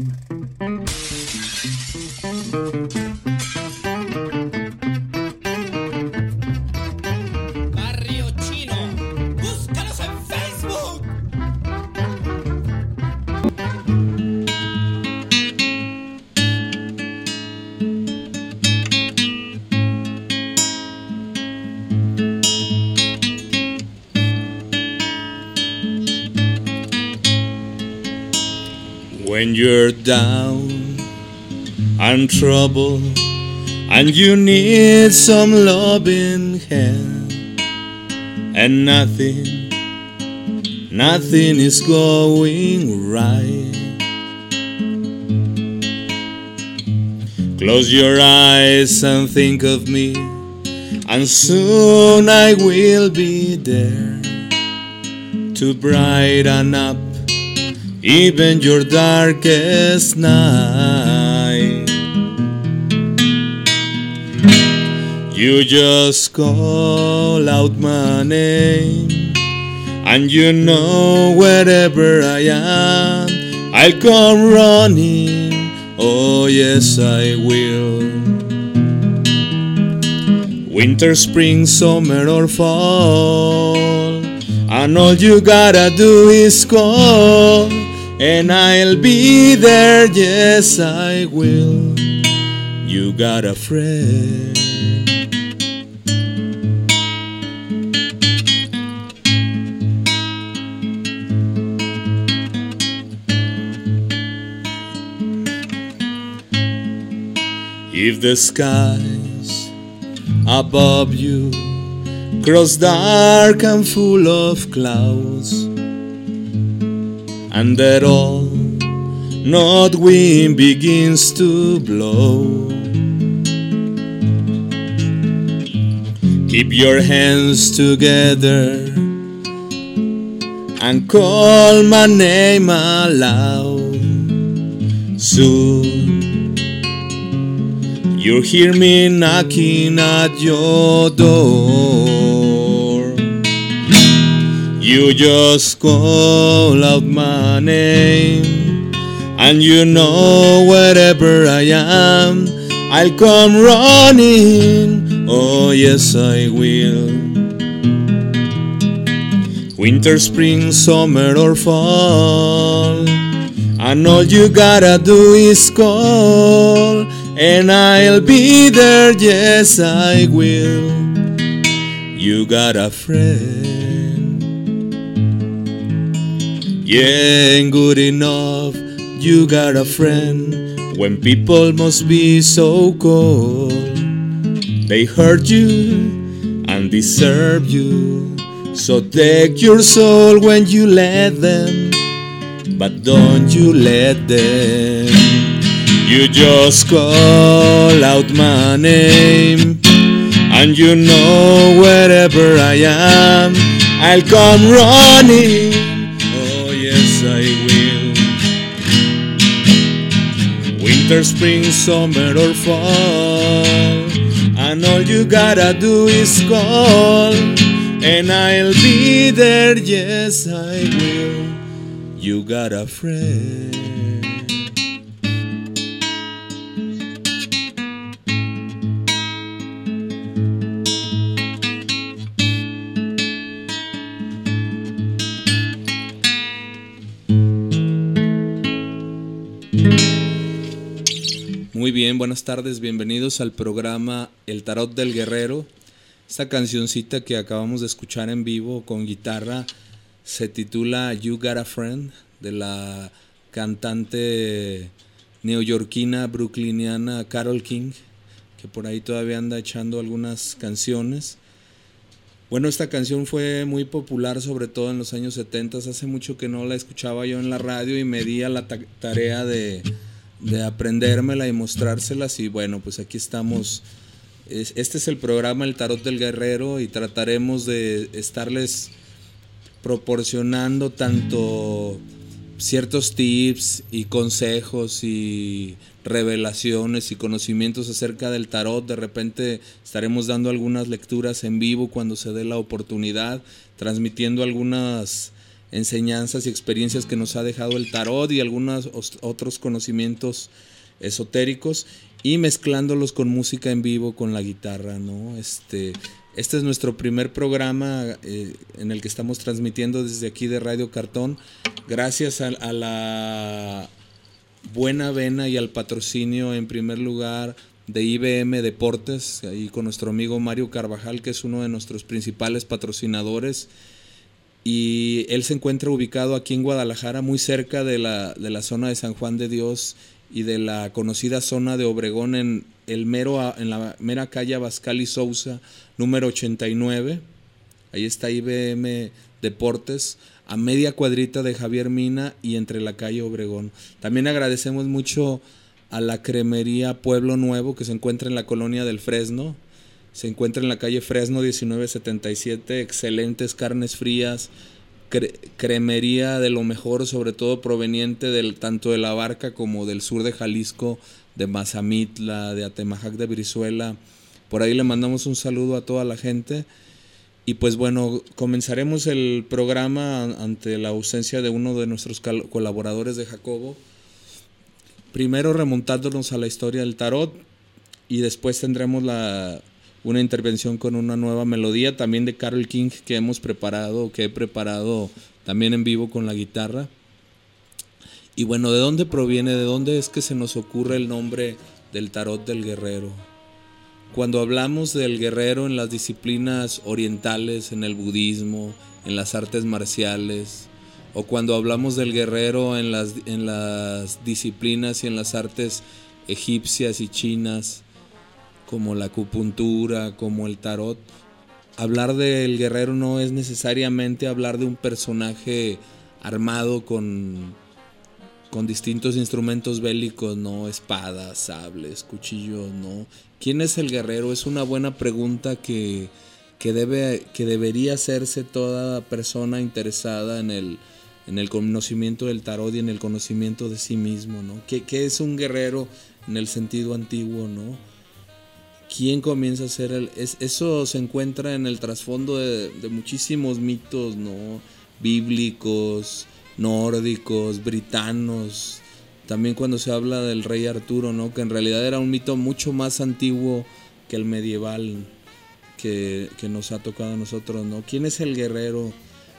うん down and trouble and you need some loving hand. And nothing nothing is going right. Close your eyes and think of me and soon I will be there to brighten up even your darkest night. You just call out my name, and you know wherever I am, I'll come running. Oh, yes, I will. Winter, spring, summer, or fall. And all you gotta do is call, and I'll be there. Yes, I will. You got a friend. If the skies above you grows dark and full of clouds, and that all north wind begins to blow. Keep your hands together and call my name aloud. Soon You'll hear me knocking at your door. You just call out my name, and you know wherever I am, I'll come running. Oh, yes, I will. Winter, spring, summer, or fall. And all you gotta do is call, and I'll be there, yes, I will. You got a friend. Ain't good enough, you got a friend. When people must be so cold, they hurt you and deserve you. So take your soul when you let them but don't you let them. You just call out my name, and you know wherever I am, I'll come running. Winter, spring, summer, or fall, and all you gotta do is call, and I'll be there. Yes, I will. You got a friend. Muy bien, buenas tardes, bienvenidos al programa El Tarot del Guerrero. Esta cancioncita que acabamos de escuchar en vivo con guitarra se titula You Got a Friend de la cantante neoyorquina brooklyniana Carol King, que por ahí todavía anda echando algunas canciones. Bueno, esta canción fue muy popular sobre todo en los años 70, hace mucho que no la escuchaba yo en la radio y me di a la ta- tarea de, de aprendérmela y mostrárselas y bueno, pues aquí estamos. Es- Este es el programa El Tarot del Guerrero y trataremos de estarles proporcionando tanto ciertos tips y consejos y revelaciones y conocimientos acerca del tarot. De repente estaremos dando algunas lecturas en vivo cuando se dé la oportunidad, transmitiendo algunas enseñanzas y experiencias que nos ha dejado el tarot y algunos otros conocimientos esotéricos y mezclándolos con música en vivo con la guitarra, ¿no? Este, este es nuestro primer programa eh, en el que estamos transmitiendo desde aquí de Radio Cartón. Gracias a, la buena vena y al patrocinio en primer lugar de IBM Deportes, ahí con nuestro amigo Mario Carvajal, que es uno de nuestros principales patrocinadores. Y él se encuentra ubicado aquí en Guadalajara, muy cerca de la, de la zona de San Juan de Dios y de la conocida zona de Obregón en, el mero, en la mera calle Abascal y Sousa, número 89. Ahí está IBM Deportes, a media cuadrita de Javier Mina y entre la calle Obregón. También agradecemos mucho a la cremería Pueblo Nuevo que se encuentra en la colonia del Fresno. Se encuentra en la calle Fresno 1977, excelentes carnes frías, cremería de lo mejor, sobre todo proveniente del, tanto de la barca como del sur de Jalisco, de Mazamitla, de Atemajac de Brizuela. Por ahí le mandamos un saludo a toda la gente. Y pues bueno, comenzaremos el programa ante la ausencia de uno de nuestros colaboradores de Jacobo. Primero remontándonos a la historia del tarot y después tendremos la, una intervención con una nueva melodía también de Carol King que hemos preparado, que he preparado también en vivo con la guitarra. Y bueno, ¿de dónde proviene? ¿De dónde es que se nos ocurre el nombre del tarot del guerrero? Cuando hablamos del guerrero en las disciplinas orientales, en el budismo, en las artes marciales, o cuando hablamos del guerrero en las, en las disciplinas y en las artes egipcias y chinas, como la acupuntura, como el tarot, hablar del guerrero no es necesariamente hablar de un personaje armado con, con distintos instrumentos bélicos, no espadas, sables, cuchillos, no. ¿Quién es el guerrero? Es una buena pregunta que, que, debe, que debería hacerse toda persona interesada en el, en el conocimiento del tarot y en el conocimiento de sí mismo, ¿no? ¿Qué, qué es un guerrero en el sentido antiguo, no? Quién comienza a ser el... eso se encuentra en el trasfondo de, muchísimos mitos, ¿no? Bíblicos, nórdicos, britanos. También cuando se habla del rey Arturo, ¿no? Que en realidad era un mito mucho más antiguo que el medieval que, que nos ha tocado a nosotros, ¿no? ¿Quién es el guerrero?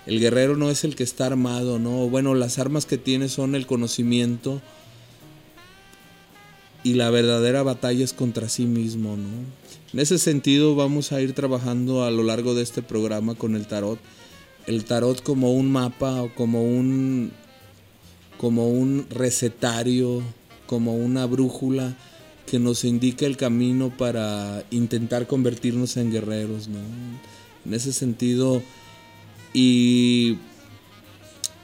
El guerrero no es el que está armado, ¿no? Bueno, las armas que tiene son el conocimiento, y la verdadera batalla es contra sí mismo, ¿no? En ese sentido vamos a ir trabajando a lo largo de este programa con el tarot. El tarot como un mapa o como un como un recetario, como una brújula que nos indica el camino para intentar convertirnos en guerreros, ¿no? En ese sentido y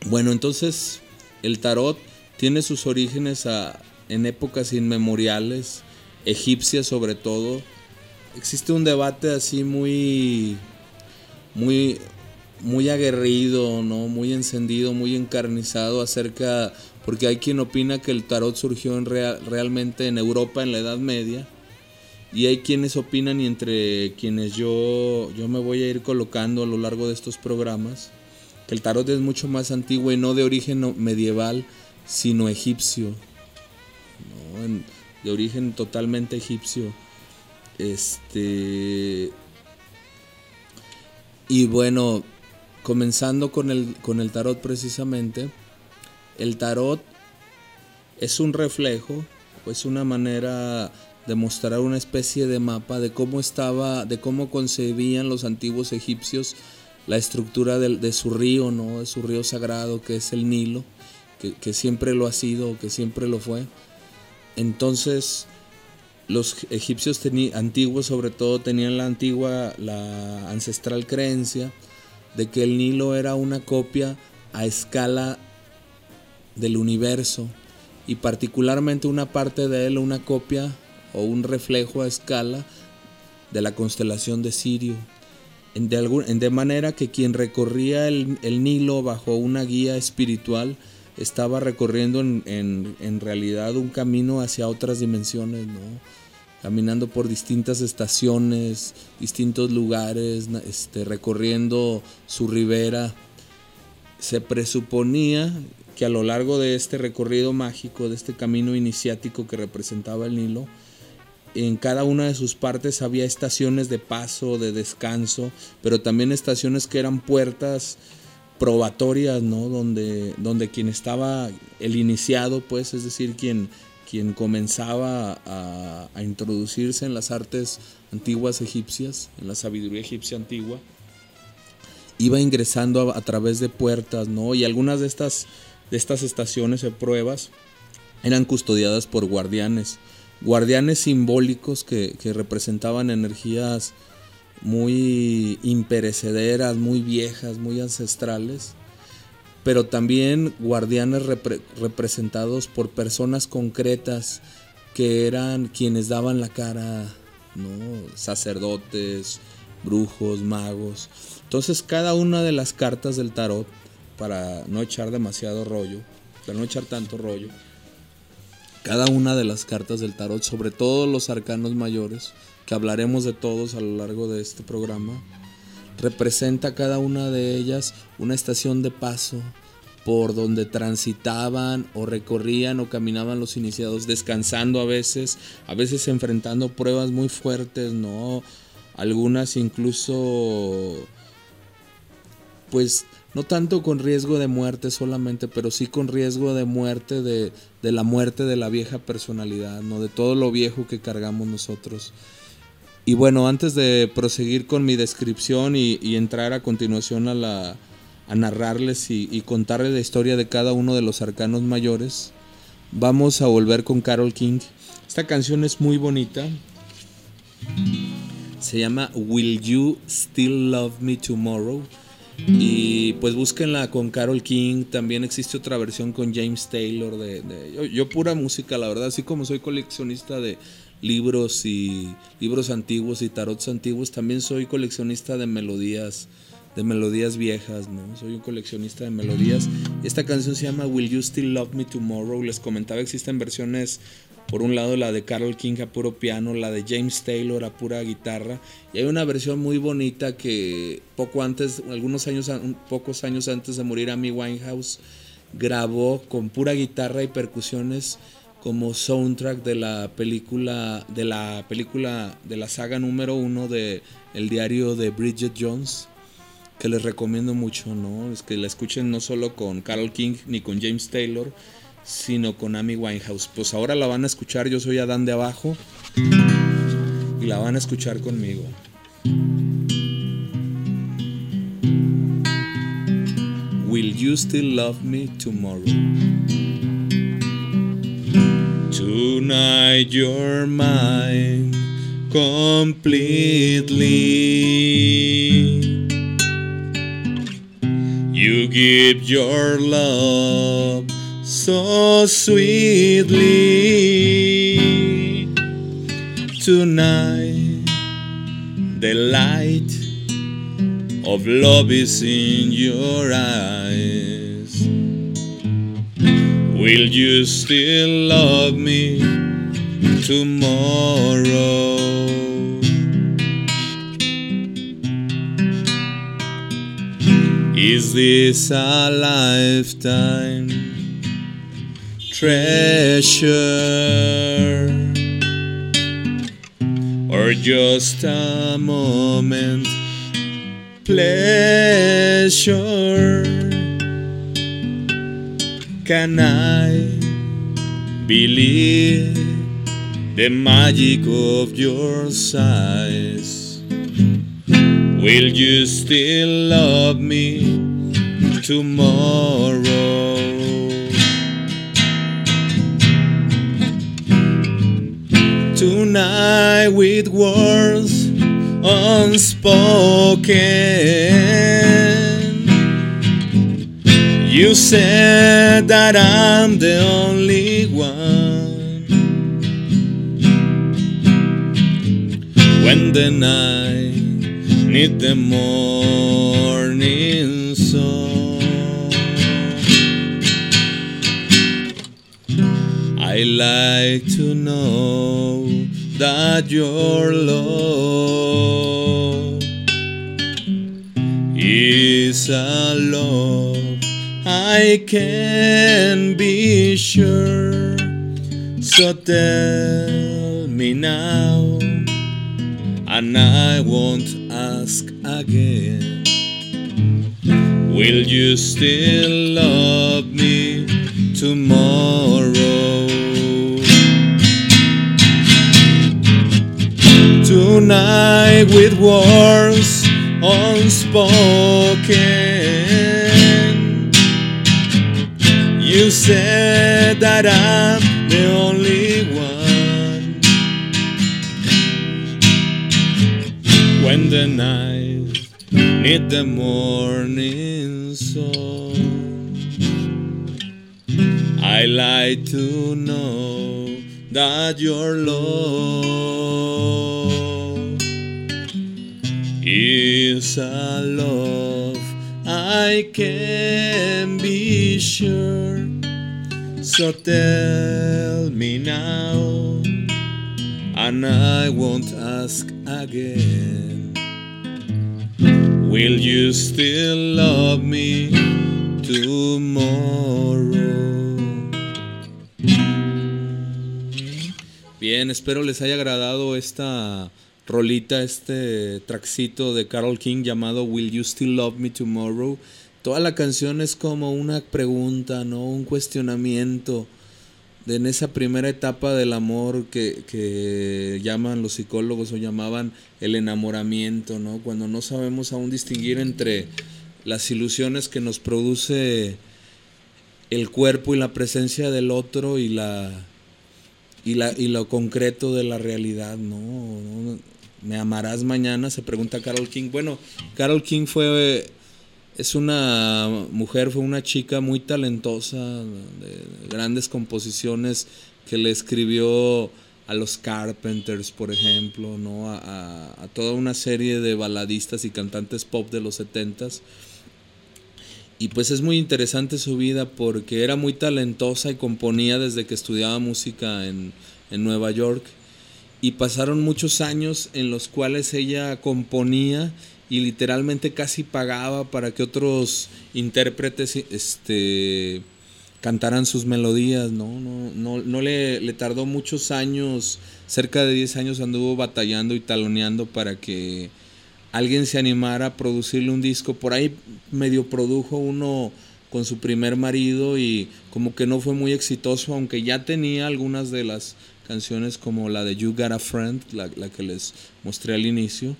bueno, entonces el tarot tiene sus orígenes a, en épocas inmemoriales, egipcias sobre todo, existe un debate así muy, muy, muy aguerrido, ¿no? muy encendido, muy encarnizado acerca, porque hay quien opina que el tarot surgió en realmente en Europa en la Edad Media, y hay quienes opinan y entre quienes yo, yo me voy a ir colocando a lo largo de estos programas, que el tarot es mucho más antiguo y no de origen medieval, sino egipcio de origen totalmente egipcio. Este. Y bueno, comenzando con el, con el tarot precisamente, el tarot es un reflejo, es una manera de mostrar una especie de mapa de cómo estaba, de cómo concebían los antiguos egipcios la estructura de, su río, ¿no? De su río sagrado que es el Nilo, que, que siempre lo ha sido, que siempre lo fue. Entonces, los egipcios antiguos sobre todo tenían la antigua, la ancestral creencia de que el Nilo era una copia a escala del universo y particularmente una parte de él una copia o un reflejo a escala de la constelación de Sirio. De, manera que quien recorría el Nilo bajo una guía espiritual estaba recorriendo en, realidad un camino hacia otras dimensiones, ¿no? Caminando por distintas estaciones, distintos lugares, este, recorriendo su ribera. se presuponía que a lo largo de este recorrido mágico, de este camino iniciático que representaba el Nilo, en cada una de sus partes había estaciones de paso, de descanso, pero también estaciones que eran puertas probatorias, ¿no? Donde, donde quien estaba, el iniciado, pues, es decir, quien, quien comenzaba a, a introducirse en las artes antiguas egipcias, en la sabiduría egipcia antigua, iba ingresando a, través de puertas, ¿no? Y algunas de estas de estas estaciones de pruebas eran custodiadas por guardianes, guardianes simbólicos que, que representaban energías muy imperecederas, muy viejas, muy ancestrales, pero también guardianes repre representados por personas concretas que eran quienes daban la cara, ¿no? sacerdotes, brujos, magos. Entonces cada una de las cartas del tarot para no echar demasiado rollo, para no echar tanto rollo. Cada una de las cartas del tarot, sobre todo los arcanos mayores, que hablaremos de todos a lo largo de este programa, representa cada una de ellas una estación de paso por donde transitaban o recorrían o caminaban los iniciados, descansando a veces, a veces enfrentando pruebas muy fuertes, ¿no? Algunas incluso, pues no tanto con riesgo de muerte solamente, pero sí con riesgo de muerte, de, de, la muerte de la vieja personalidad, ¿no? de todo lo viejo que cargamos nosotros. Y bueno, antes de proseguir con mi descripción y, entrar a continuación a, la, a narrarles y, contarles la historia de cada uno de los arcanos mayores, vamos a volver con Carol King. Esta canción es muy bonita. Se llama Will You Still Love Me Tomorrow? Y pues búsquenla con Carol King. También existe otra versión con James Taylor. De, yo, pura música, la verdad. Así como soy coleccionista de libros y libros antiguos y tarots antiguos, también soy coleccionista de melodías, de melodías viejas, ¿no? Soy un coleccionista de melodías. Esta canción se llama Will You Still Love Me Tomorrow. Les comentaba, existen versiones por un lado la de Carol King a puro piano, la de James Taylor a pura guitarra, y hay una versión muy bonita que poco antes, algunos años, pocos años antes de morir Amy Winehouse, grabó con pura guitarra y percusiones como soundtrack de la película, de la película de la saga número uno de El diario de Bridget Jones, que les recomiendo mucho, ¿no? Es que la escuchen no solo con Carol King ni con James Taylor, sino con Amy Winehouse. Pues ahora la van a escuchar, yo soy Adán de abajo y la van a escuchar conmigo. Will you still love me tomorrow? Tonight you're mine completely. You give your love so sweetly tonight the light of love is in your eyes will you still love me tomorrow? Is this a lifetime treasure? Or just a moment pleasure can I believe the magic of your sighs will you still love me tomorrow? Tonight with words unspoken. You said that I'm the only one. When the night need the morning sun. I like to know that your love is a love I can be sure. So tell me now, and I won't ask again. Will you still love me tomorrow? Tonight with words unspoken. You said that I'm the only one. When the night need the morning sun, I like to know that your love is a love I can be sure. So tell me now, and I won't ask again. Will you still love me tomorrow? Bien, espero les haya agradado esta rolita, este traxito de Carol King llamado Will You Still Love Me Tomorrow. Toda la canción es como una pregunta, ¿no? Un cuestionamiento de en esa primera etapa del amor que, que llaman los psicólogos o llamaban el enamoramiento, ¿no? Cuando no sabemos aún distinguir entre las ilusiones que nos produce el cuerpo y la presencia del otro y la y, la, y lo concreto de la realidad, ¿no? ¿Me amarás mañana? Se pregunta Carol King. Bueno, Carol King fue, es una mujer, fue una chica muy talentosa, de grandes composiciones que le escribió a los Carpenters, por ejemplo, ¿no? A, toda una serie de baladistas y cantantes pop de los setentas. Y pues es muy interesante su vida porque era muy talentosa y componía desde que estudiaba música en, en Nueva York y pasaron muchos años en los cuales ella componía y literalmente casi pagaba para que otros intérpretes este, cantaran sus melodías, ¿no? No, no, no le, le, tardó muchos años, cerca de 10 años anduvo batallando y taloneando para que alguien se animara a producirle un disco. Por ahí medio produjo uno con su primer marido y como que no fue muy exitoso, aunque ya tenía algunas de las canciones como la de You Got a Friend, la, la, que les mostré al inicio.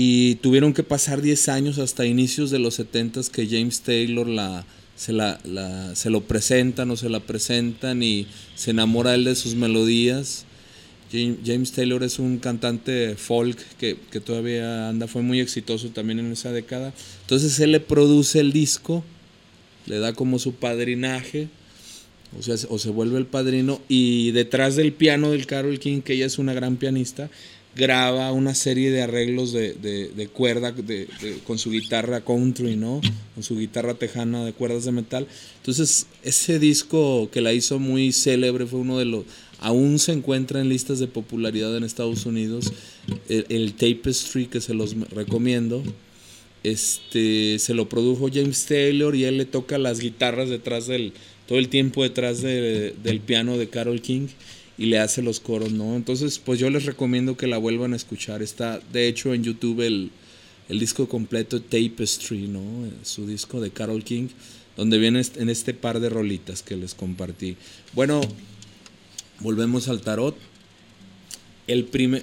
Y tuvieron que pasar 10 años hasta inicios de los 70 que James Taylor la, se, la, se lo presentan o se la presentan y se enamora él de sus melodías. James Taylor es un cantante folk que, que todavía anda, fue muy exitoso también en esa década. Entonces él le produce el disco, le da como su padrinaje o sea, o se vuelve el padrino y detrás del piano del Carol King, que ella es una gran pianista, graba una serie de arreglos de, de, de cuerda con su guitarra country, ¿no? Con su guitarra tejana de cuerdas de metal. Entonces, ese disco que la hizo muy célebre fue uno de los... Aún se encuentra en listas de popularidad en Estados Unidos. El, Tapestry, que se los recomiendo. Este, se lo produjo James Taylor y él le toca las guitarras detrás del, todo el tiempo detrás de, del piano de Carol King y le hace los coros, ¿no? Entonces, pues yo les recomiendo que la vuelvan a escuchar. Está, de hecho, en YouTube el, el disco completo Tapestry, ¿no? Su disco de Carol King, donde viene en este par de rolitas que les compartí. Bueno, volvemos al tarot. El primer,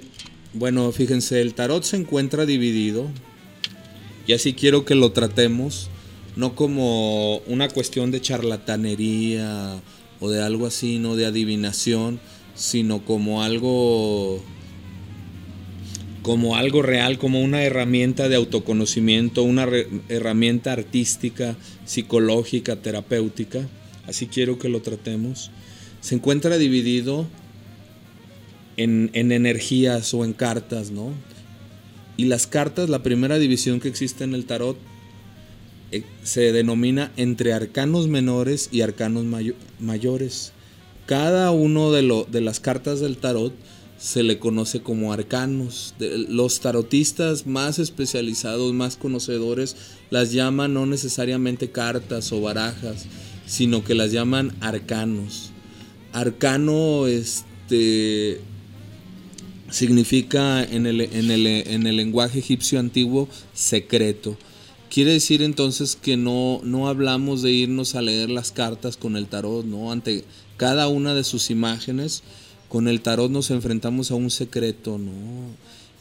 bueno, fíjense, el tarot se encuentra dividido. Y así quiero que lo tratemos no como una cuestión de charlatanería o de algo así, no de adivinación, sino como algo como algo real, como una herramienta de autoconocimiento, una herramienta artística, psicológica, terapéutica. Así quiero que lo tratemos. Se encuentra dividido en, en energías o en cartas, ¿no? Y las cartas, la primera división que existe en el tarot, se denomina entre arcanos menores y arcanos mayo mayores. Cada uno de, lo, de las cartas del tarot se le conoce como arcanos. los tarotistas más especializados, más conocedores, las llaman no necesariamente cartas o barajas, sino que las llaman arcanos. Arcano este, significa en el, en, el, en el lenguaje egipcio antiguo secreto. Quiere decir entonces que no, no hablamos de irnos a leer las cartas con el tarot, ¿no? Ante cada una de sus imágenes, con el tarot nos enfrentamos a un secreto, ¿no?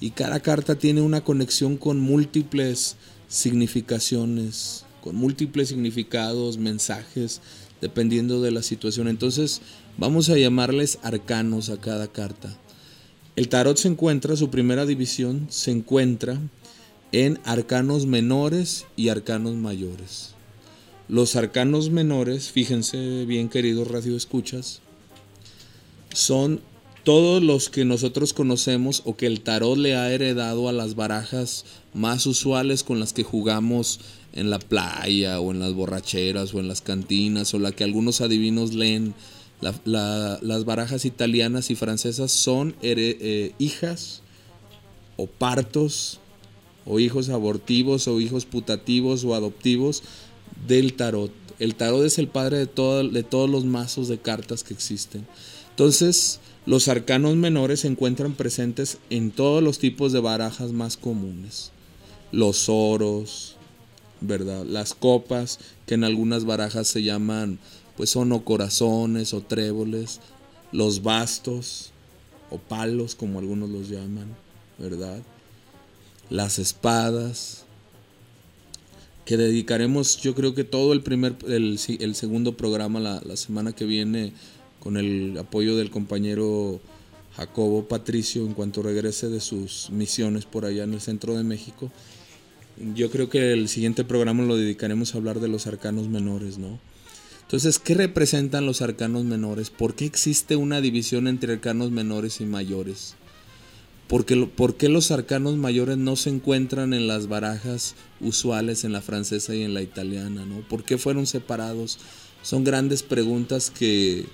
Y cada carta tiene una conexión con múltiples significaciones, con múltiples significados, mensajes, dependiendo de la situación. Entonces, vamos a llamarles arcanos a cada carta. El tarot se encuentra, su primera división se encuentra en arcanos menores y arcanos mayores. Los arcanos menores, fíjense bien queridos radioescuchas, son todos los que nosotros conocemos o que el tarot le ha heredado a las barajas más usuales con las que jugamos en la playa o en las borracheras o en las cantinas o la que algunos adivinos leen. las barajas italianas y francesas son eh, hijas o partos o hijos abortivos o hijos putativos o adoptivos del tarot. El tarot es el padre de, de todos los mazos de cartas que existen. Entonces, los arcanos menores se encuentran presentes en todos los tipos de barajas más comunes. Los oros, ¿verdad? Las copas, que en algunas barajas se llaman, pues son o corazones o tréboles. Los bastos o palos, como algunos los llaman, ¿verdad? las espadas, que dedicaremos yo creo que todo el primer, el, segundo programa la, la, semana que viene con el apoyo del compañero Jacobo Patricio en cuanto regrese de sus misiones por allá en el centro de México. Yo creo que el siguiente programa lo dedicaremos a hablar de los arcanos menores, ¿no? Entonces, ¿qué representan los arcanos menores? ¿Por qué existe una división entre arcanos menores y mayores? ¿Por qué, los arcanos mayores no se encuentran en las barajas usuales en la francesa y en la italiana? ¿no? ¿Por qué fueron separados? Son grandes preguntas que,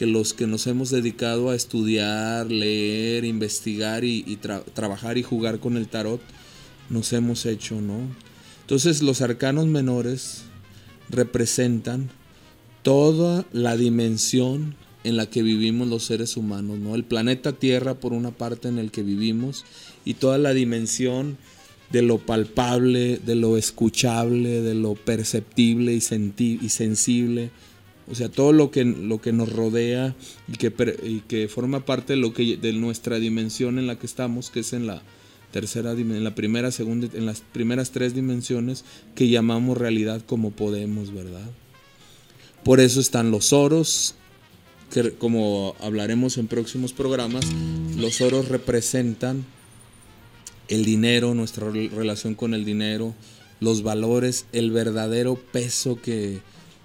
los que nos hemos dedicado a estudiar, leer, investigar y, trabajar y jugar con el tarot nos hemos hecho, ¿no? Entonces los arcanos menores representan toda la dimensión en la que vivimos los seres humanos, ¿no? El planeta Tierra por una parte en el que vivimos y toda la dimensión de lo palpable, de lo escuchable, de lo perceptible y, y sensible. O sea, todo lo que, lo que nos rodea y que, y que forma parte de, lo que, de nuestra dimensión en la que estamos, que es en la tercera en la primera, segunda, en las primeras tres dimensiones que llamamos realidad como podemos, ¿verdad? Por eso están los oros, que como hablaremos en próximos programas, los oros representan el dinero, nuestra relación con el dinero, los valores, el verdadero peso que,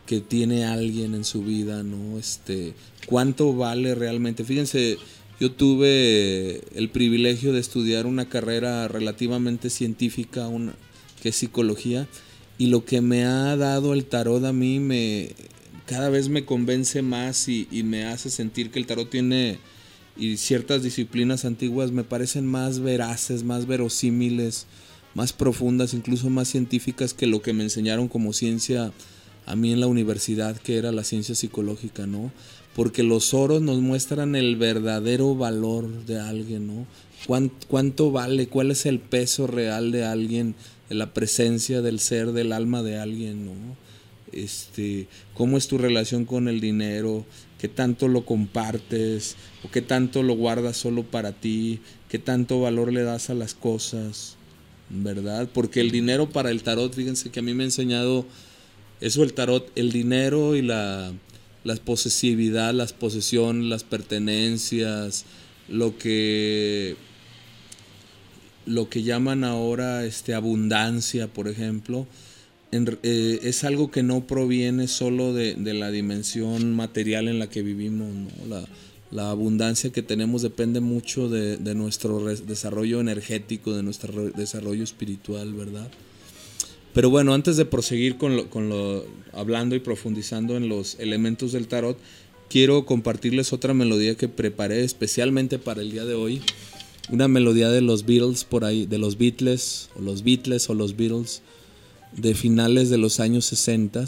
que tiene alguien en su vida, ¿no? Este, cuánto vale realmente. Fíjense, yo tuve el privilegio de estudiar una carrera relativamente científica, una, que es psicología, y lo que me ha dado el tarot a mí me cada vez me convence más y, me hace sentir que el tarot tiene y ciertas disciplinas antiguas me parecen más veraces, más verosímiles, más profundas, incluso más científicas que lo que me enseñaron como ciencia a mí en la universidad, que era la ciencia psicológica, ¿no? Porque los oros nos muestran el verdadero valor de alguien, ¿no? ¿Cuánto, vale? ¿Cuál es el peso real de alguien? De la presencia del ser, del alma de alguien, ¿no? Este, cómo es tu relación con el dinero, qué tanto lo compartes o qué tanto lo guardas solo para ti, qué tanto valor le das a las cosas, ¿verdad? Porque el dinero para el tarot, fíjense que a mí me ha enseñado eso el tarot, el dinero y la, la posesividad, las posesiones, las pertenencias, lo que lo que llaman ahora este abundancia, por ejemplo, eh, es algo que no proviene solo de, la dimensión material en la que vivimos. La, abundancia que tenemos depende mucho de, nuestro desarrollo energético, de nuestro desarrollo espiritual, ¿verdad? Pero bueno, antes de proseguir con con lo, hablando y profundizando en los elementos del tarot, quiero compartirles otra melodía que preparé especialmente para el día de hoy. Una melodía de los Beatles por ahí, de los Beatles, o los Beatles o los Beatles, de finales de los años 60.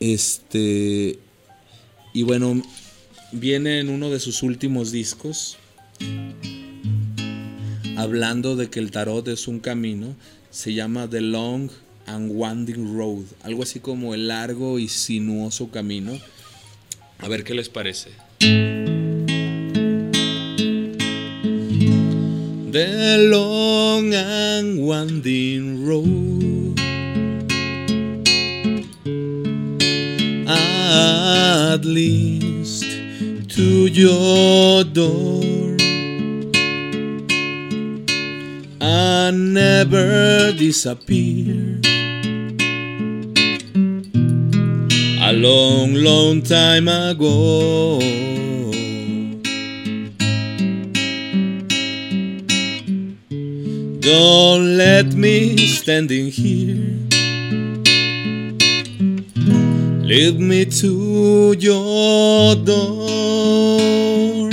Este. Y bueno, viene en uno de sus últimos discos. Hablando de que el tarot es un camino. Se llama The Long and Winding Road. Algo así como el largo y sinuoso camino. A ver qué les parece. The and winding road at least to your door and never disappear. A long, long time ago. Don't let me standing here. Lead me to your door.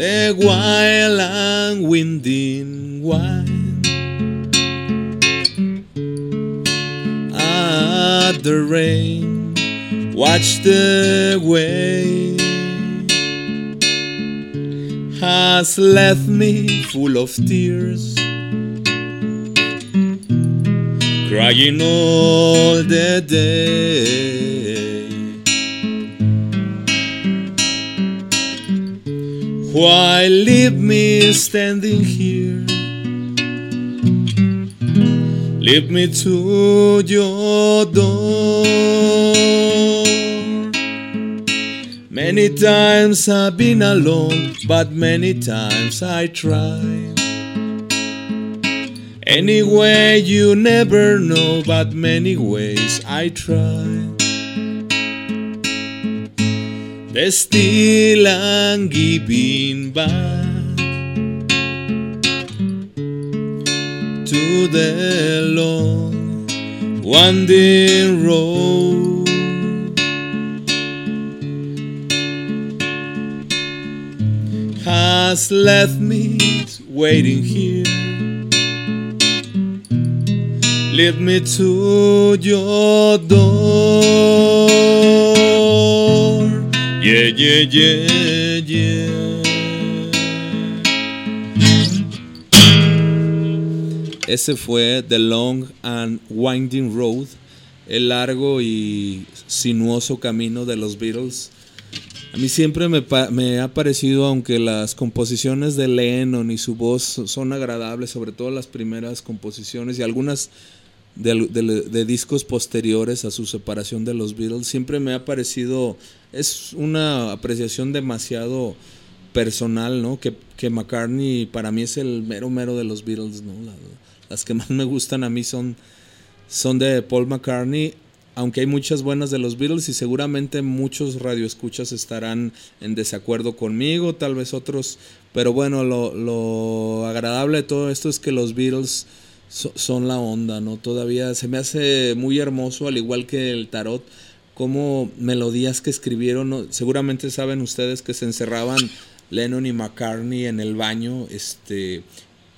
The wild and winding wine at the rain. Watch the way has left me full of tears, crying all the day. Why leave me standing here? Leave me to your door. Many times I've been alone, but many times I tried. Anyway, you never know, but many ways I tried. The still and giving back to the long winding road. Has left me waiting here. Lead me to your door. Yeah, yeah, yeah, yeah. Ese fue The Long and Winding Road, el largo y sinuoso camino de los Beatles. A mí siempre me, me ha parecido, aunque las composiciones de Lennon y su voz son agradables, sobre todo las primeras composiciones y algunas de, discos posteriores a su separación de los Beatles, siempre me ha parecido, es una apreciación demasiado personal, ¿no? Que, que McCartney para mí es el mero mero de los Beatles, ¿no? La- las que más me gustan a mí son, son de Paul McCartney, aunque hay muchas buenas de los Beatles y seguramente muchos radioescuchas estarán en desacuerdo conmigo, tal vez otros, pero bueno, lo, lo agradable de todo esto es que los Beatles so- son la onda, ¿no? Todavía se me hace muy hermoso, al igual que el tarot, como melodías que escribieron, seguramente saben ustedes que se encerraban Lennon y McCartney en el baño, este,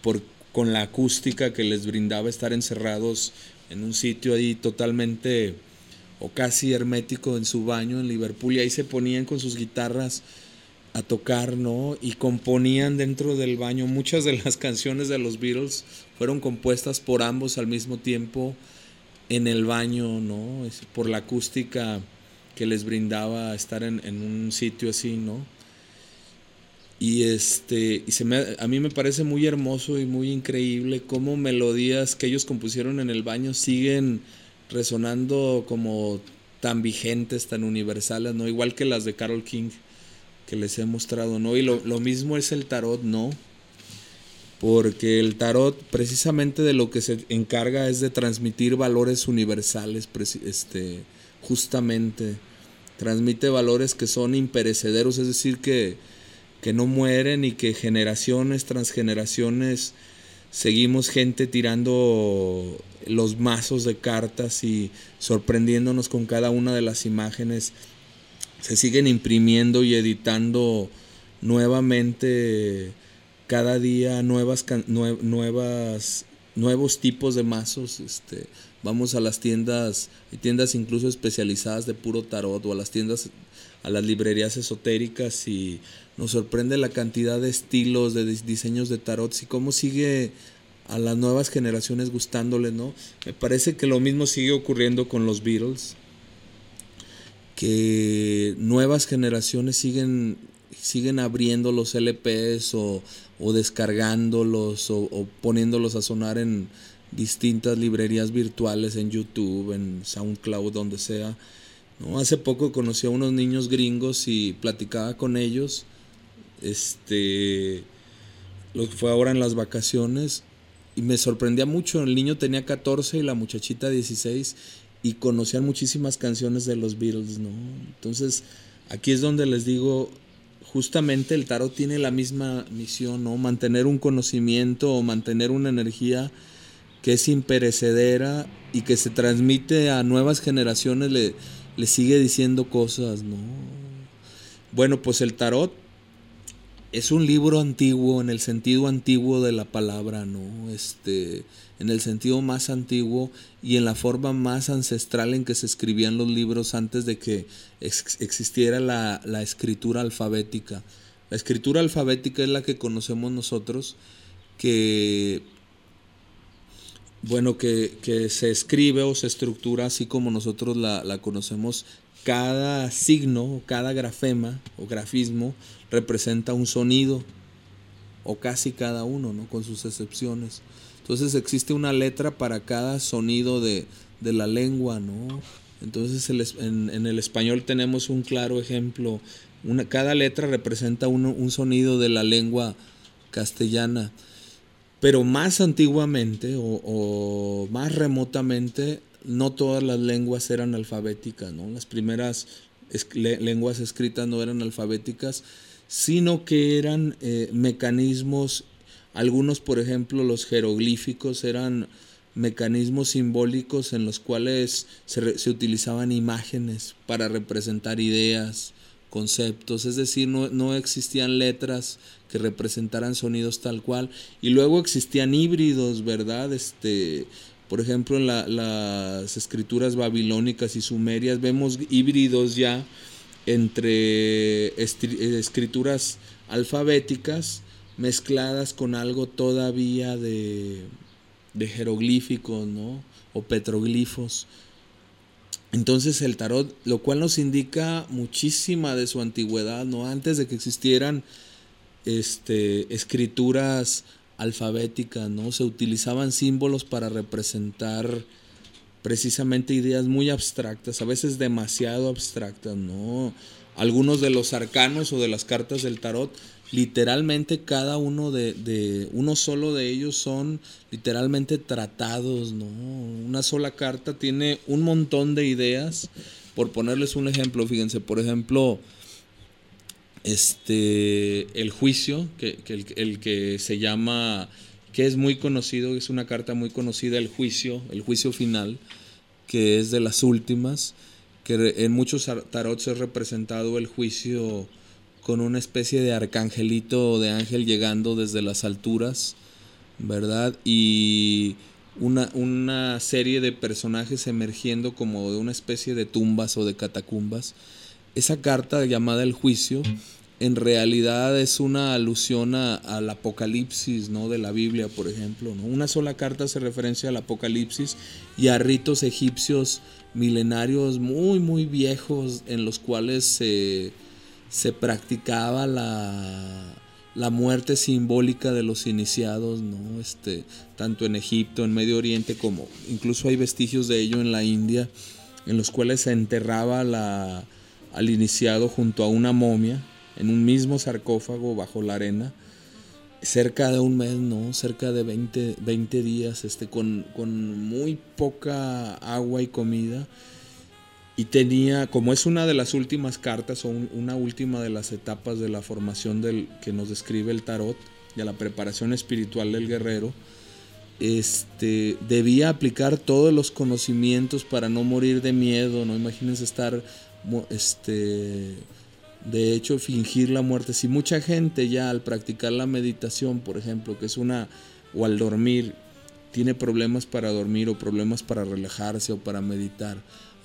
por, con la acústica que les brindaba estar encerrados en un sitio ahí totalmente o casi hermético en su baño en Liverpool y ahí se ponían con sus guitarras a tocar, ¿no? Y componían dentro del baño. Muchas de las canciones de los Beatles fueron compuestas por ambos al mismo tiempo en el baño, ¿no? Por la acústica que les brindaba estar en, en un sitio así, ¿no? Y este y se me, a mí me parece muy hermoso y muy increíble cómo melodías que ellos compusieron en el baño siguen resonando como tan vigentes, tan universales, ¿no? Igual que las de Carol King que les he mostrado, ¿no? Y lo, lo mismo es el tarot, ¿no? Porque el tarot precisamente de lo que se encarga es de transmitir valores universales, este, justamente. Transmite valores que son imperecederos, es decir, que, que no mueren y que generaciones tras generaciones seguimos gente tirando los mazos de cartas y sorprendiéndonos con cada una de las imágenes se siguen imprimiendo y editando nuevamente cada día nuevas, nuevas nuevos tipos de mazos. Este, vamos a las tiendas, hay tiendas incluso especializadas de puro tarot o a las tiendas, a las librerías esotéricas y nos sorprende la cantidad de estilos, de diseños de tarot y cómo sigue a las nuevas generaciones gustándoles, ¿no? Me parece que lo mismo sigue ocurriendo con los Beatles, que nuevas generaciones siguen, siguen abriendo los LPs o, descargándolos o, o, poniéndolos a sonar en distintas librerías virtuales, en YouTube, en SoundCloud, donde sea. ¿no? Hace poco conocí a unos niños gringos y platicaba con ellos. Este, lo que fue ahora en las vacaciones y me sorprendía mucho. El niño tenía 14 y la muchachita 16 y conocían muchísimas canciones de los Beatles, ¿no? Entonces, aquí es donde les digo, justamente el tarot tiene la misma misión, ¿no? Mantener un conocimiento o mantener una energía que es imperecedera y que se transmite a nuevas generaciones, le, le sigue diciendo cosas, ¿no? Bueno, pues el tarot es un libro antiguo en el sentido antiguo de la palabra, ¿no? Este, en el sentido más antiguo y en la forma más ancestral en que se escribían los libros antes de que existiera la, la, escritura alfabética. La escritura alfabética es la que conocemos nosotros, que bueno, que, que se escribe o se estructura así como nosotros la, conocemos cada signo, cada grafema o grafismo representa un sonido, o casi cada uno, ¿no? con sus excepciones. Entonces existe una letra para cada sonido de, de la lengua, ¿no? Entonces en, el español tenemos un claro ejemplo. Una, cada letra representa un sonido de la lengua castellana. Pero más antiguamente o, más remotamente no todas las lenguas eran alfabéticas, ¿no? Las primeras lenguas escritas no eran alfabéticas, sino que eran eh, mecanismos, algunos por ejemplo los jeroglíficos eran mecanismos simbólicos en los cuales se, se utilizaban imágenes para representar ideas, conceptos, es decir, no, no, existían letras que representaran sonidos tal cual, y luego existían híbridos, ¿verdad? Este, por ejemplo, en la, las escrituras babilónicas y sumerias vemos híbridos ya entre escrituras alfabéticas mezcladas con algo todavía de, de jeroglíficos, ¿no? O petroglifos. Entonces el tarot, lo cual nos indica muchísima de su antigüedad, ¿no? Antes de que existieran este, escrituras alfabética, ¿no? Se utilizaban símbolos para representar precisamente ideas muy abstractas, a veces demasiado abstractas, ¿no? Algunos de los arcanos o de las cartas del tarot, literalmente cada uno de, de uno solo de ellos son literalmente tratados, ¿no? Una sola carta tiene un montón de ideas. Por ponerles un ejemplo, fíjense, por ejemplo, este, el juicio, que, que el, que se llama, que es muy conocido, es una carta muy conocida, el juicio, el juicio final, que es de las últimas, que en muchos tarots es representado el juicio con una especie de arcangelito o de ángel llegando desde las alturas, ¿verdad? Y una, una serie de personajes emergiendo como de una especie de tumbas o de catacumbas. Esa carta llamada el juicio en realidad es una alusión a, al apocalipsis ¿no? de la Biblia, por ejemplo. ¿no? Una sola carta hace referencia al apocalipsis y a ritos egipcios milenarios muy, muy viejos en los cuales se, se practicaba la, la, muerte simbólica de los iniciados, ¿no? este, tanto en Egipto, en Medio Oriente, como incluso hay vestigios de ello en la India, en los cuales se enterraba la, al iniciado junto a una momia en un mismo sarcófago bajo la arena, cerca de un mes, ¿no? Cerca de 20, 20 días, este, con, con muy poca agua y comida. Y tenía, como es una de las últimas cartas o un, una última de las etapas de la formación del, que nos describe el tarot, de la preparación espiritual del guerrero, este, debía aplicar todos los conocimientos para no morir de miedo, ¿no? Imagínense estar este, de hecho, fingir la muerte. Si mucha gente ya al practicar la meditación, por ejemplo, que es una, o al dormir, tiene problemas para dormir o problemas para relajarse o para meditar.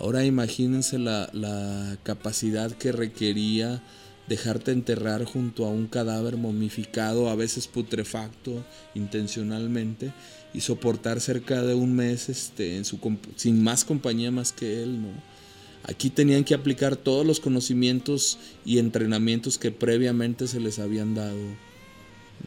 Ahora imagínense la, la capacidad que requería dejarte enterrar junto a un cadáver momificado, a veces putrefacto intencionalmente, y soportar cerca de un mes este, sin más compañía más que él, ¿no? Aquí tenían que aplicar todos los conocimientos y entrenamientos que previamente se les habían dado.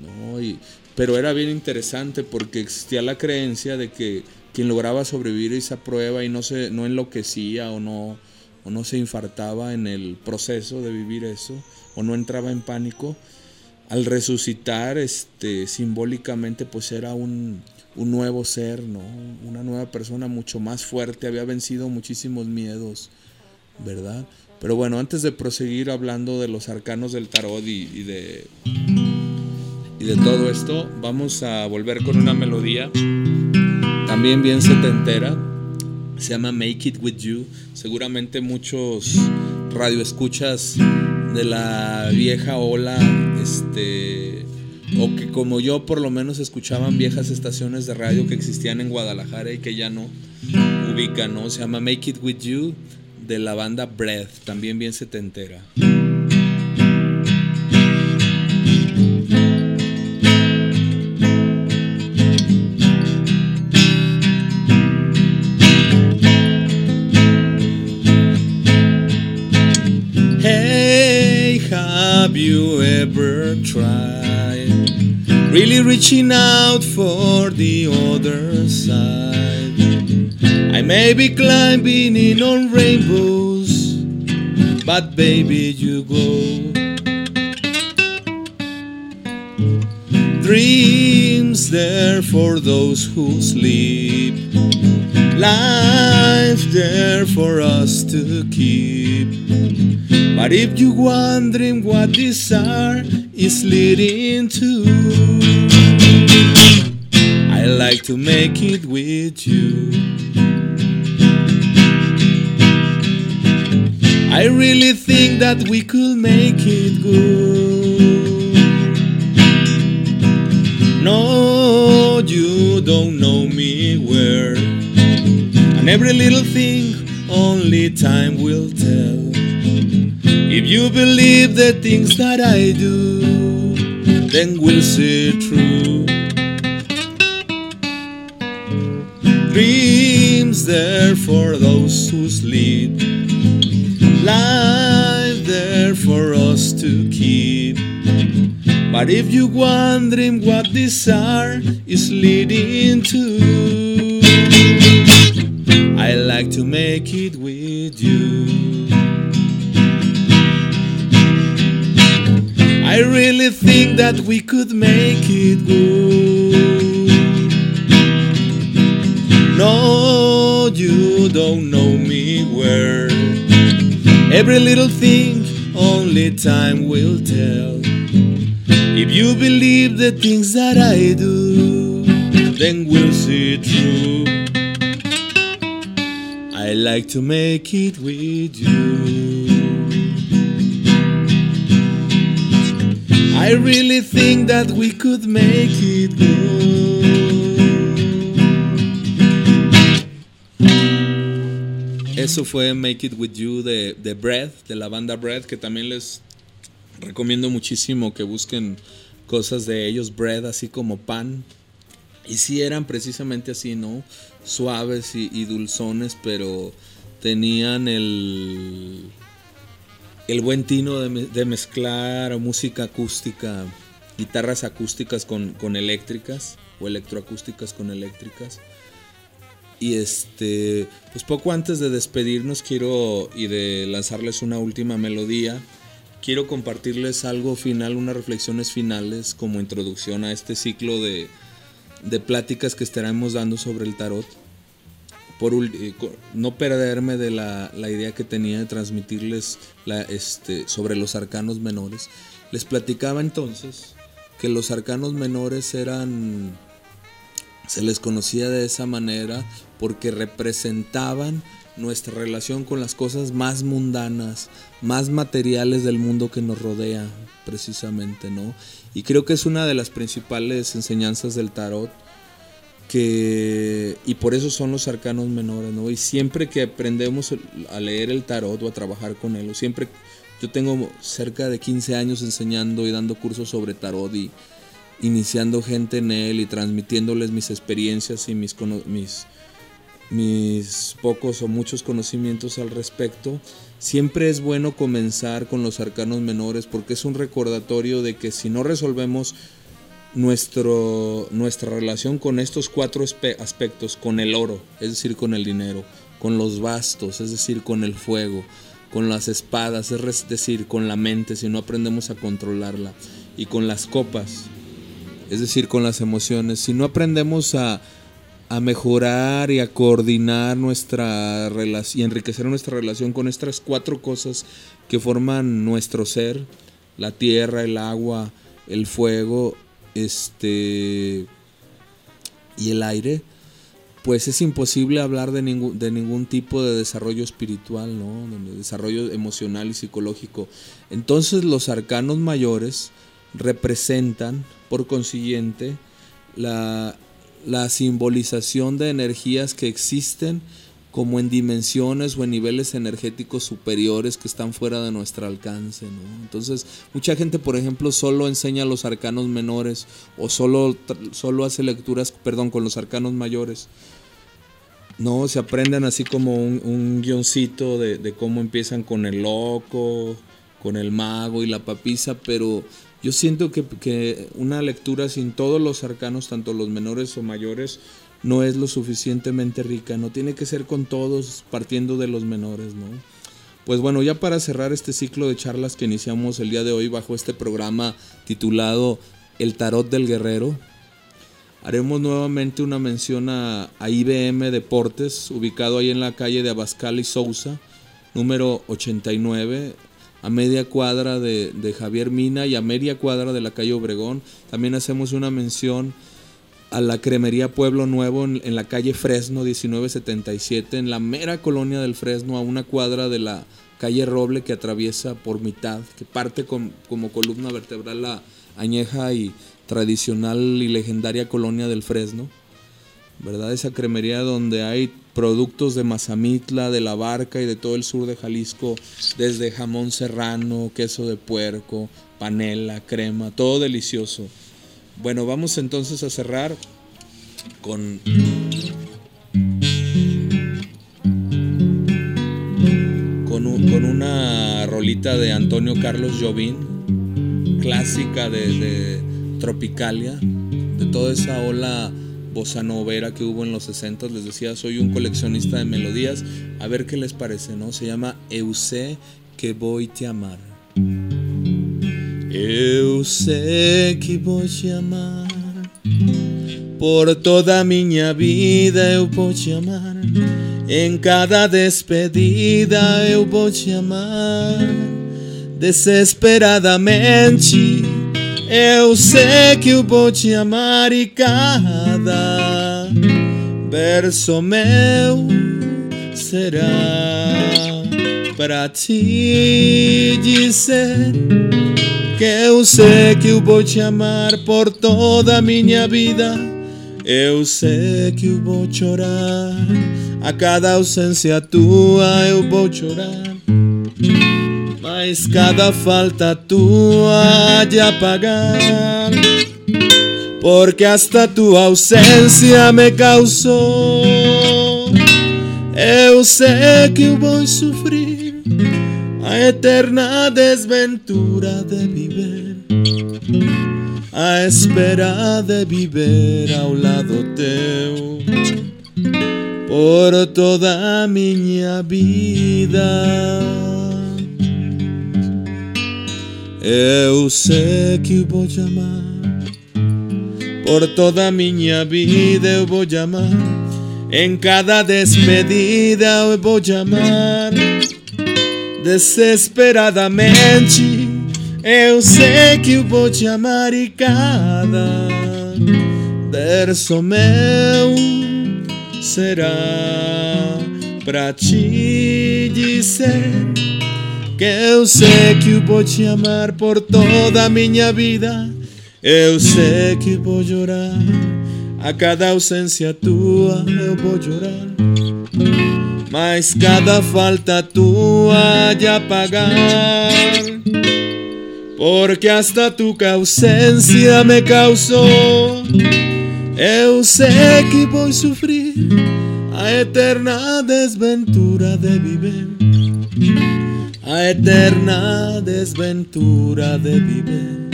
¿no? Y, pero era bien interesante porque existía la creencia de que quien lograba sobrevivir a esa prueba y no, se, no enloquecía o no, o no se infartaba en el proceso de vivir eso, o no entraba en pánico, al resucitar este, simbólicamente pues era un, un nuevo ser, ¿no? una nueva persona mucho más fuerte, había vencido muchísimos miedos, ¿verdad? Pero bueno, antes de proseguir hablando de los arcanos del tarot y, de, y de todo esto, vamos a volver con una melodía también bien setentera. Se llama Make It With You. Seguramente muchos radioescuchas de la vieja ola, este, o que como yo por lo menos escuchaban viejas estaciones de radio que existían en Guadalajara y que ya no ubican, ¿no? Se llama Make It With You de la banda Breath, también bien setentera. Reaching out for the other side? I may be climbing in on rainbows, but baby, you go. Dreams there for those who sleep, life there for us to keep. But if you're wondering what art is leading to, like to make it with you. I really think that we could make it good. No, you don't know me where. And every little thing only time will tell. If you believe the things that I do, then we'll see through. Dreams there for those who sleep, life there for us to keep. But if you wondering what this art is leading to, I like to make it with you. I really think that we could make it good. No, you don't know me where. Every little thing only time will tell. If you believe the things that I do, then we'll see through. I like to make it with you. I really think that we could make it good. Eso fue Make It With You de, de Breath, de la banda Breath, que también les recomiendo muchísimo que busquen cosas de ellos, Bread, así como pan. Y sí eran precisamente así, ¿no? Suaves y, y dulzones, pero tenían el, el buen tino de, de mezclar música acústica, guitarras acústicas con, con eléctricas o electroacústicas con eléctricas. Y este, pues poco antes de despedirnos quiero y de lanzarles una última melodía, quiero compartirles algo final, unas reflexiones finales como introducción a este ciclo de, de pláticas que estaremos dando sobre el tarot. Por eh, no perderme de la, la idea que tenía de transmitirles este, sobre los arcanos menores. Les platicaba entonces que los arcanos menores eran se les conocía de esa manera porque representaban nuestra relación con las cosas más mundanas, más materiales del mundo que nos rodea, precisamente, ¿no? Y creo que es una de las principales enseñanzas del tarot, que, y por eso son los arcanos menores, ¿no? Y siempre que aprendemos a leer el tarot o a trabajar con él, o siempre, yo tengo cerca de 15 años enseñando y dando cursos sobre tarot y iniciando gente en él y transmitiéndoles mis experiencias y mis, mis, pocos o muchos conocimientos al respecto, siempre es bueno comenzar con los arcanos menores porque es un recordatorio de que si no resolvemos nuestro, nuestra relación con estos cuatro aspectos, con el oro, es decir, con el dinero, con los bastos, es decir, con el fuego, con las espadas, es decir, con la mente, si no aprendemos a controlarla, y con las copas, es decir, con las emociones, si no aprendemos a, mejorar y a coordinar nuestra relación y enriquecer nuestra relación con estas cuatro cosas que forman nuestro ser, la tierra, el agua, el fuego este, y el aire, pues es imposible hablar de ningún, de ningún tipo de desarrollo espiritual, ¿no? de desarrollo emocional y psicológico. Entonces los arcanos mayores representan, por consiguiente, la, la simbolización de energías que existen como en dimensiones o en niveles energéticos superiores que están fuera de nuestro alcance. ¿no? Entonces, mucha gente, por ejemplo, solo enseña los arcanos menores o solo, solo hace lecturas, perdón, con los arcanos mayores. No, se aprenden así como un, un guioncito de, de cómo empiezan con el loco, con el mago y la papisa, pero yo siento que, que, una lectura sin todos los arcanos, tanto los menores o mayores, no es lo suficientemente rica, no tiene que ser con todos partiendo de los menores, ¿no? Pues bueno, ya para cerrar este ciclo de charlas que iniciamos el día de hoy bajo este programa titulado El Tarot del Guerrero, haremos nuevamente una mención a, IBM Deportes, ubicado ahí en la calle de Abascal y Sousa, número 89, a media cuadra de, de Javier Mina y a media cuadra de la calle Obregón. También hacemos una mención a la cremería Pueblo Nuevo en, la calle Fresno 1977, en la mera colonia del Fresno, a una cuadra de la calle Roble que atraviesa por mitad, que parte como columna vertebral la añeja y tradicional y legendaria colonia del Fresno. ¿Verdad? Esa cremería donde hay productos de Mazamitla, de la Barca y de todo el sur de Jalisco, desde jamón serrano, queso de puerco, panela, crema, todo delicioso. Bueno, vamos entonces a cerrar con... Con, una rolita de Antonio Carlos Jobim, clásica de, Tropicalia, de toda esa ola bossa novera que hubo en los 60. Les decía, soy un coleccionista de melodías. A ver qué les parece, ¿no? Se llama Eusé que voy te amar. Eu sei que vou te amar Por toda minha vida eu vou te amar Em cada despedida eu vou te amar Desesperadamente Eu sei que eu vou te amar E cada verso meu será para te dizer que eu sei que eu vou te amar por toda a minha vida. Eu sei que eu vou chorar. A cada ausência tua eu vou chorar. Mas cada falta tua de apagar, porque hasta tu ausência me causou. Eu sei que vou sofrer a eterna desventura de viver, a espera de viver ao lado teu por toda a minha vida. Eu sei que vou te amar, por toda a minha vida eu vou te amar, em cada despedida eu vou te amar desesperadamente. Eu sei que vou te amar e cada verso meu será pra ti dizer que eu sei que vou te amar por toda a minha vida. Eu sei que vou chorar a cada ausência tua, eu vou chorar. Mas cada falta tua de apagar. Porque hasta tu ausência me causou. Eu sei que vou sofrer a eterna desventura de viver. A eterna desventura de viver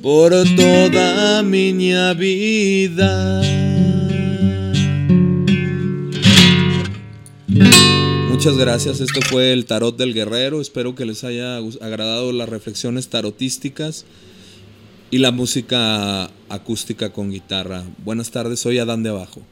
por toda minha vida. Muchas gracias, esto fue el Tarot del Guerrero, espero que les haya agradado las reflexiones tarotísticas y la música acústica con guitarra. Buenas tardes, soy Adán de Abajo.